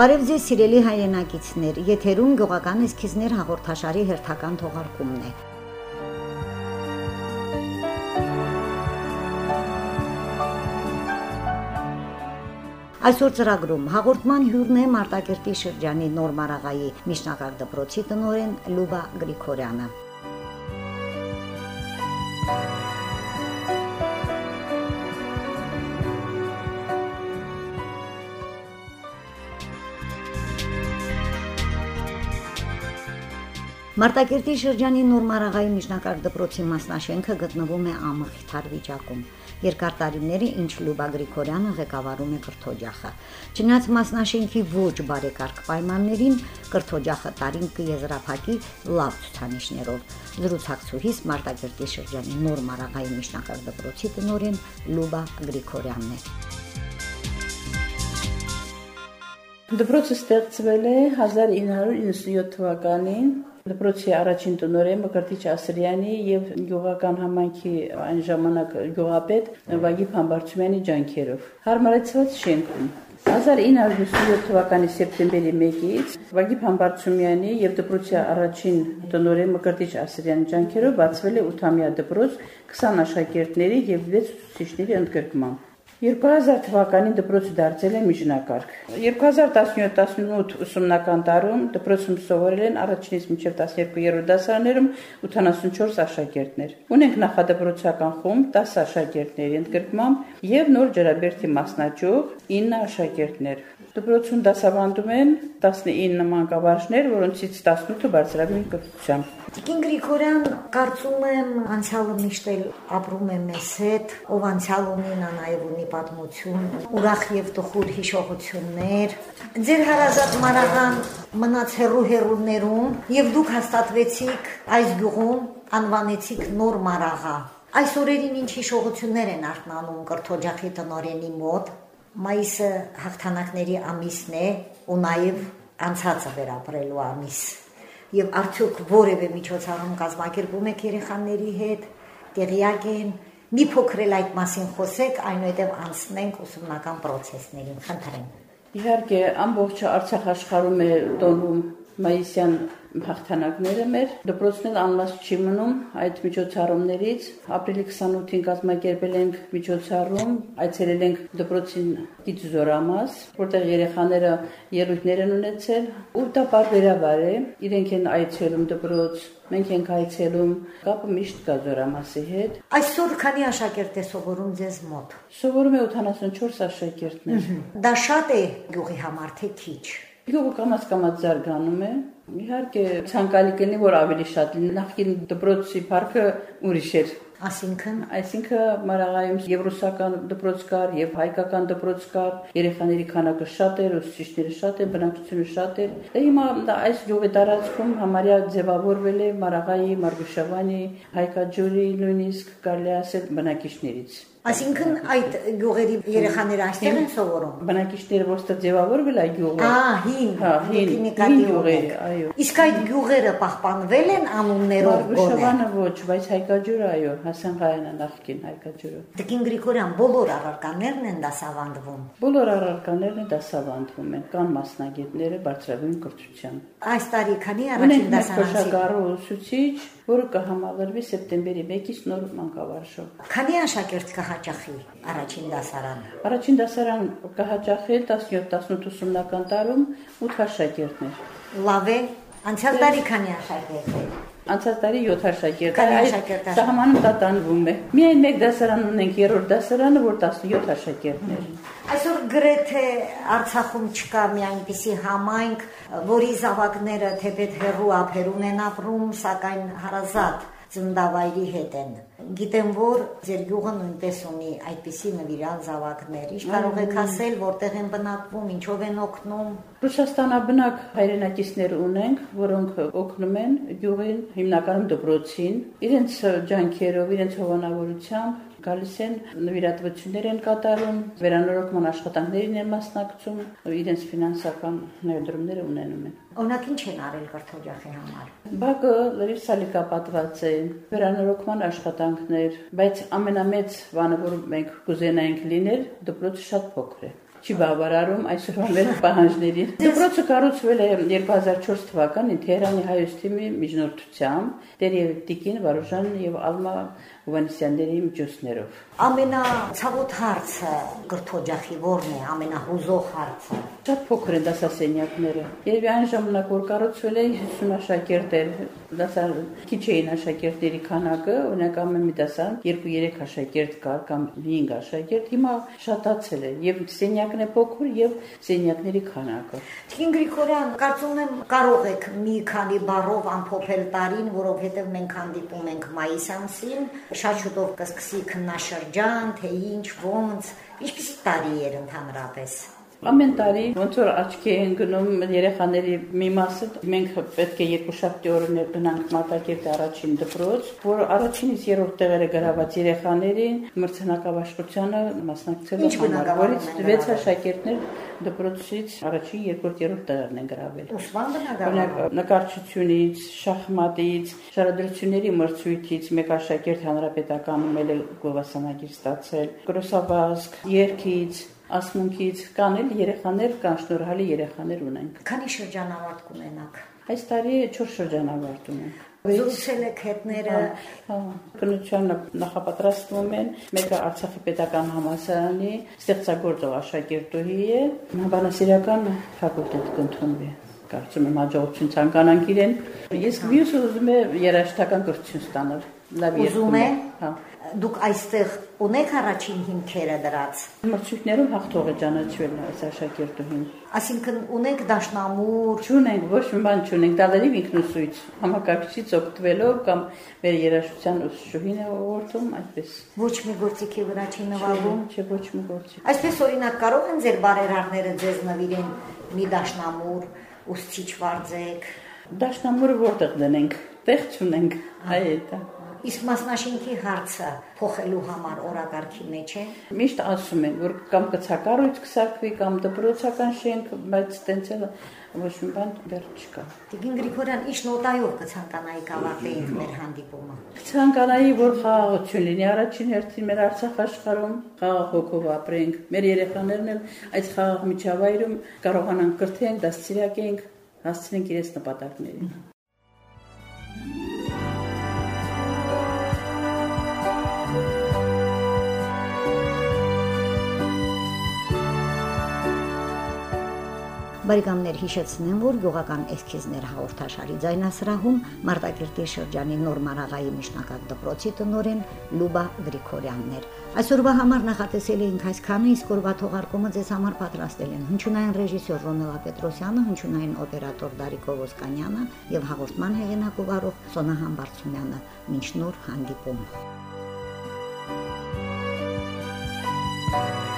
Բարև ձեզ սիրելի հայրենակիցներ, եթերում գյուղական էսքիզներ հաղորդաշարի հերթական թողարկումն է։ Այսօր ծրագրում. հաղորդման հյուրն է Մարտակերտի շրջանի Նոր Մարաղայի միջնակարգ դպրոցի տնօրեն Լուբա Գրիգորյանը։ Մարտակերտի շրջանի Նոր Մարաղայի միջնակարգ դպրոցի մասնաշենքը գտնվում է ամխիթար վիճակում։ Երկար տարիների ինչ Լուբա Գրիգորյանը ղեկավարում է կրթօջախը։ Չնայած մասնաշենքի ոչ բարեկարգ պայմաններին, կրթօջախը տարին կեզրափակի լավ ցուցանիշներով։ Զրուցակցուհիս Մարտակերտի շրջանի Նոր Մարաղայի միջնակարգ դպրոցի տնօրեն Լուբա Գրիգորյանն է։ Դպրոցը ստեղծվել է 1997 թվականին Դպրոցի առաջին տնօրեն Մկրտիչ Ասրյանի եւ գյուղական համայնքի այն ժամանակ գյուղապետ Վագիփ Համբարձումյանի ջանքերով հարմարեցված շենքում 1957 թվականի սեպտեմբերի 1-ից Վագիփ Համբարձումյանի եւ դպրոցի առաջին տնօրեն Մկրտիչ Ասրյանի ջանքերով բացվել է 8-ամյա դպրոց 20 աշակերտների եւ 6 ուսուցիչների ընդգրկմամբ 2000 թվականին դպրոցը դարձել է միջնակարգ։ 2017-18 ուսումնական տարում դպրոցում սովորել են առաջինից մինչև 12-րդ դասարաններում 84 աշակերտներ։ Ունենք նախադպրոցական խումբ 10 աշակերտների ընդգրկմամբ եւ նոր ջրաբերդի մասնաճյուղ 9 աշակերտներ։ Դպրոցում դասավանդում են 19 մանկավարժներ, որոնցից 18-ը բարձրագույն կրթությամբ։ Տիկին Գրիգորյան, կարծում եմ, անցյալը միշտ էլ ապրում է մեզ հետ, ով անցյալ ունի, նա նաև ունի պատմություն, ուրախ եւ տխուր հիշողություններ։ Ձեր հարազատ Մարաղան մնաց հերու-հերուներում եւ դուք հաստատվեցիք այս գյուղում, անվանեցիք Նոր Մարաղա։ Այս օրերին ինչ հիշողություններ են արտնանում կրթօջախի տնորենի մոտ Մայիսը հաղթանակների ամիսն է ու նաև անցածը վերապրելու ամիս։ Եվ արդյոք որևէ միջոցառում կազմակերպում եք երեխաների հետ, տեղյակ են, մի փոքր էլ այդ մասին խոսեք, այնուհետև անցնենք ուսումնական process-ներին, խնդրեմ։ Իհարկե, ամբողջ Արցախ աշխարհում է տոնվում մայիսյան հաղթանակները մեր դպրոցն էլ անլաս չի մնում այդ միջոցառումներից ապրիլի 28-ին կազմակերպել ենք միջոցառում այցելել ենք դպրոցին գիծ զորամաս որտեղ երեխաները ելույթներ են ունեցել ու դա բարբերաբար է իրենք են այցելում դպրոց մենք ենք այցելում կապը միշտ կա զորամասի հետ այսօր քանի աշակերտ է սովորում ձեզ մոտ? Սովորում է 84 աշակերտներ դա շատ է գյուղի համար թե քիչ Գյուղը կամաց-կամաց զարգանում է։ Իհարկե ցանկալի կլինի, որ ավելի շատ լինի։ Նախկին դպրոցի парքը ուրիշ էր։ Այսինքն, այսինքն Մարաղայում եվրոսական դպրոց կար եւ հայկական դպրոց կար, երեխաների քանակը շատ էր, ուսուցիչները շատ են, բնակչությունը շատ էր։ Դե հիմա այս յուղի տարածքում համարյա ձևավորվել է Մարաղայի, Մարգուշավանի, Հայկաջուրի նույնիսկ կարելի ասել բնակիչներից։ Այսինքն այդ գյուղերի երեխաները այստեղ են սովորում։ Բնակիչները ոստը ձևավորվել այդ գյուղը։ Ահա, հին։ Հա, հին գյուղերը, այո։ Իսկ այդ գյուղերը պահպանվել են անուններով գոնե։ Շավանը ոչ, բայց Հայկաջուրը այո, Հասան Ղայանը նախկին Հայկաջուրը։ Տիկին Գրիգորյան, բոլոր առարկաներն են դասավանդվում։ Բոլոր առարկաներն դասավանդվում են, կան մասնագետները բարձրագույն կրթության։ Այս տարի քանի առաջին դասարանցի։ Ունենք ուսուցիչ, որը կհամալրվի սեպտեմբերի 1-ից նոր մանկավարժով։ Քանի աշակերտ կհաճախի առաջին դասարան։ Առաջին դասարան կհաճախի 17-18 ուսումնական տարում 8 աշակերտներ։ Լավ է։ Անցյալ տարի քանի աշակերտ է։ Անցած տարի 7 աշակերտ։ Քանի աշակերտ։ Սահմանում դա տանվում է։ Միայն մեկ դասարան ունենք, երրորդ դասարանը, որ 17 աշակերտներ։ Այսօր գրեթե Արցախում չկա մի այնպիսի համայնք, որի զավակները թեպետ հերու ափերուն են ապրում, սակայն հարազատ ծնդավայրի հետ են։ Գիտեմ, որ ձեր գյուղը նույնպես ունի այդպիսի նվիրալ զավակներ։ Ինչ կարող եք ասել, որտեղ են բնակվում, ինչով են օգնում։ Ռուսաստանաբնակ հայրենակիցներ ունենք, որոնք օգնում են գյուղին, հիմնականում դպրոցին, իրենց ջանքերով, իրենց հովանավորությամբ գալիս են նվիրատվություններ են կատարում, վերանորոգման աշխատանքներին են մասնակցում, իրենց ֆինանսական ներդրումները ունենում են։ Օրինակ ինչ են արել կրթօջախի համար։ Բակը լրիվ սալիկապատված է, վերանորոգման աշխատանքներ, բայց ամենամեծ բանը, որ մենք կուզենայինք լինել, դպրոցը շատ փոքր է։ չի բավարարում այսօրվա մեր պահանջներին։ Դպրոցը կառուցվել է 2004 թվականին Թեհրանի հայոց թիմի միջնորդությամբ Տերև Տիկին Վարուժան եւ Ալմա Հովանեսյանների միջոցներով։ Ամենացավոտ հարցը գրթօջախի ո՞րն է, ամենահուզող հարցը։ Շատ փոքր են դասասենյակները։ Երևի այն ժամանակ որ կառուցվել է 50 աշակերտեր, դասար քիչ էին աշակերտների քանակը, օրինակ ամեն մի դասան 2-3 աշակերտ կար կամ 5 աշակերտ, հիմա շատացել է եւ սենյակն է փոքր եւ սենյակների քանակը։ Տիկին Գրիգորյան, կարծում եմ կարող եք մի քանի բառով ամփոփել տարին, որովհետեւ մենք հանդիպում ենք մայիս ամսին, շատ շուտով կսկսի քննաշրջան, թե ինչ, ոնց, ինչպիսի տարի էր ընդհանրապես։ Ամեն տարի ոնց որ աչքի են գնում երեխաների մի մասը, մենք պետք է երկու շաբթի օրը գնանք Մարտակերտի առաջին դպրոց, որ առաջինից երրորդ տեղերը գրաված երեխաներին մրցանակաբաշխությանը մասնակցելու համար, որից 6 աշակերտներ դպրոցից առաջին, երկրորդ, երրորդ տեղերն են գրավել։ Ուսման բնագավառ նկարչությունից, շախմատից, շարադրությունների մրցույթից մեկ աշակերտ հանրապետականում էլ գովասանագիր ստացել, գրոսավազք, երկից ասմունքից կան էլ երեխաներ, կան շնորհալի երեխաներ ունենք։ Քանի շրջանավարտ կունենաք։ Այս տարի 4 շրջանավարտում ենք։ Զորացել եք հետները։ Հա, քննության նախապատրաստվում են։ Մեկը Արցախի պետական համալսարանի ստեղծագործող աշակերտուհի է, բանասիրական ֆակուլտետ կընդունվի կարծում եմ հաջողություն ցանկանանք իրեն։ Ես մյուսը ուզում եմ երաշտական կրթություն ստանալ։ Լավ ուզում է։ Հա դուք այստեղ ունեք առաջին հիմքերը դրած։ Մրցույթներում հաղթող է ճանաչվել այս աշակերտուհին։ Այսինքն ունենք դաշնամուր։ Չունենք, ոչ մի բան չունենք, դալերի ինքնուսույց, համակարգչից օգտվելով կամ մեր երաշխության ուսուցչուհին է ուղղորդում այդպես։ Ոչ մի գործիքի վրա չի նվագում։ Չէ, ոչ մի գործիք։ Այսպես օրինակ կարող են ձեր բարերարները ձեզ նվիրեն մի դաշնամուր, ուսուցիչ վարձեք։ Դաշնամուրը որտեղ դնենք։ Տեղ չունենք։ Այ դա։ Իսկ մասնաշինքի հարցը փոխելու համար օրակարգի մեջ է։ Միշտ ասում են, որ կամ կցակառույց կսարքվի կամ դպրոցական շենք, բայց տենցել ոչ մի բան դեռ չկա։ Տիկին Գրիգորյան, ինչ նոտայով կցանկանայի կավարտեինք մեր հանդիպումը։ Կցանկանայի, որ խաղաղություն լինի առաջին հերթին մեր Արցախ աշխարհում, խաղաղ հոգով ապրենք։ Մեր երեխաներն էլ այս խաղաղ միջավայրում կարողանան կրթենք, դաստիարակենք, հասցնենք իրենց նպատակներին։ Բարեկամներ հիշեցնեմ, որ գյուղական էսքիզներ հաղորդաշարի ձայնասրահում Մարտակերտի շրջանի Նոր Մարաղայի միջնակարգ դպրոցի տնորեն Լուբա Գրիգորյանն էր։ Այսօրվա համար նախատեսել էինք այսքանը, իսկ օրվա թողարկումը ձեզ համար պատրաստել են հնչյունային ռեժիսոր Ռոմելա Պետրոսյանը, հնչյունային օպերատոր Դարիկ Ովոսկանյանը եւ հաղորդման հեղինակ ու վարող Սոնա Համբարձումյանը։ Մինչ նոր հանդիպում։ Thank you